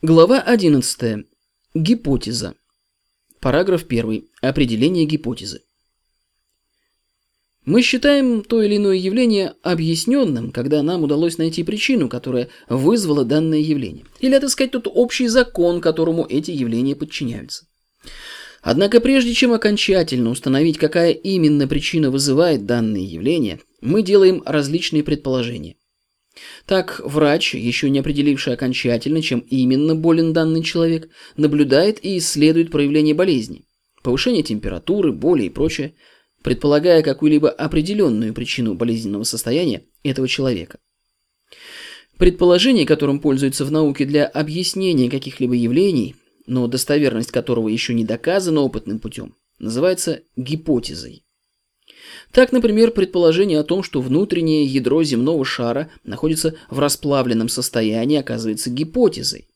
Глава 11. Гипотеза. Параграф 1. Определение гипотезы. Мы считаем то или иное явление объясненным, когда нам удалось найти причину, которая вызвала данное явление, или отыскать тот общий закон, которому эти явления подчиняются. Однако прежде чем окончательно установить, какая именно причина вызывает данное явление, мы делаем различные предположения. Так, врач, еще не определивший окончательно, чем именно болен данный человек, наблюдает и исследует проявление болезни, повышение температуры, боли и прочее, предполагая какую-либо определенную причину болезненного состояния этого человека. Предположение, которым пользуются в науке для объяснения каких-либо явлений, но достоверность которого еще не доказана опытным путем, называется гипотезой. Так, например, предположение о том, что внутреннее ядро земного шара находится в расплавленном состоянии, оказывается гипотезой.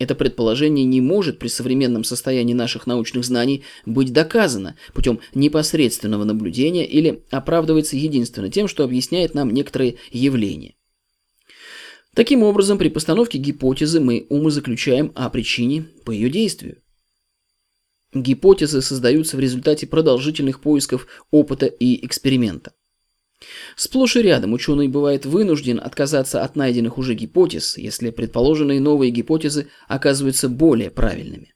Это предположение не может при современном состоянии наших научных знаний быть доказано путем непосредственного наблюдения или оправдывается единственно тем, что объясняет нам некоторые явления. Таким образом, при постановке гипотезы мы умозаключаем о причине по ее действию. Гипотезы создаются в результате продолжительных поисков опыта и эксперимента. Сплошь и рядом ученый бывает вынужден отказаться от найденных уже гипотез, если предположенные новые гипотезы оказываются более правильными.